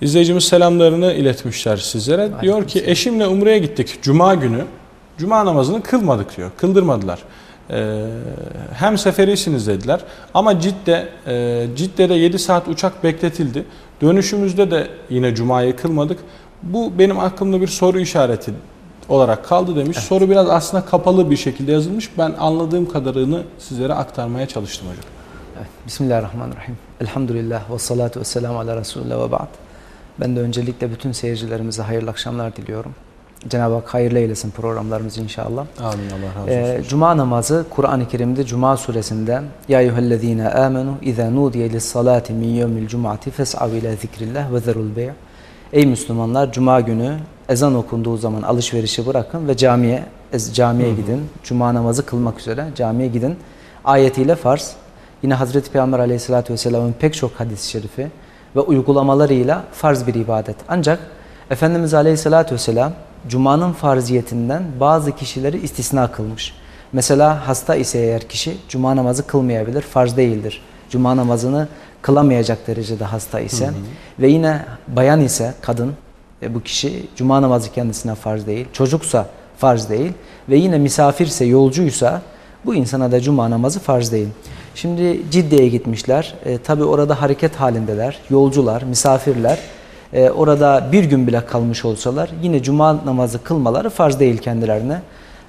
İzleyicimiz selamlarını iletmişler sizlere. Diyor ki eşimle Umre'ye gittik Cuma günü. Cuma namazını kılmadık diyor. Kıldırmadılar. Ee, hem seferisiniz dediler. Ama Cidde, e, Cidde'de 7 saat uçak bekletildi. Dönüşümüzde de yine Cuma'yı kılmadık. Bu benim aklımda bir soru işareti olarak kaldı demiş. Soru biraz aslında kapalı bir şekilde yazılmış. Ben anladığım kadarını sizlere aktarmaya çalıştım hocam. Evet. Bismillahirrahmanirrahim. Elhamdülillah ve salatu ve selamu ala Resulullah ve ba'd. Ben de öncelikle bütün seyircilerimize hayırlı akşamlar diliyorum. Cenab-ı Hak hayırlı eylesin programlarımızı inşallah. Amin Allah razı olsun. Ee, Cuma namazı Kur'an-ı Kerim'de Cuma suresinde Ya eyyühellezine amenu izâ nudiye lissalâti min yevmil cum'ati fes'av ila zikrillah ve zerul bey' Ey Müslümanlar Cuma günü ezan okunduğu zaman alışverişi bırakın ve camiye camiye gidin. Cuma namazı kılmak üzere camiye gidin. Ayetiyle farz. Yine Hazreti Peygamber Aleyhisselatü Vesselam'ın pek çok hadis-i şerifi ve uygulamalarıyla farz bir ibadet. Ancak Efendimiz Aleyhisselatü Vesselam Cuma'nın farziyetinden bazı kişileri istisna kılmış. Mesela hasta ise eğer kişi Cuma namazı kılmayabilir, farz değildir. Cuma namazını kılamayacak derecede hasta ise ve yine bayan ise kadın e, bu kişi Cuma namazı kendisine farz değil, çocuksa farz değil ve yine misafirse, yolcuysa bu insana da Cuma namazı farz değil. Şimdi Cidde'ye gitmişler. E, Tabi orada hareket halindeler. Yolcular, misafirler. E, orada bir gün bile kalmış olsalar yine Cuma namazı kılmaları farz değil kendilerine.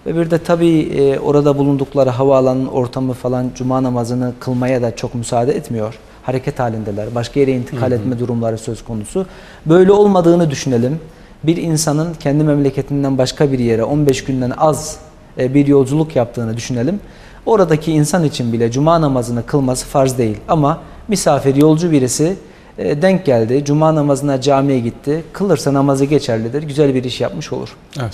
Ve bir de tabi e, orada bulundukları havaalanının ortamı falan Cuma namazını kılmaya da çok müsaade etmiyor. Hareket halindeler. Başka yere intikal etme durumları söz konusu. Böyle olmadığını düşünelim. Bir insanın kendi memleketinden başka bir yere 15 günden az bir yolculuk yaptığını düşünelim. Oradaki insan için bile cuma namazını kılması farz değil. Ama misafir yolcu birisi e, denk geldi. Cuma namazına camiye gitti. Kılırsa namazı geçerlidir. Güzel bir iş yapmış olur. Evet.